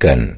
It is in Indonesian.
makan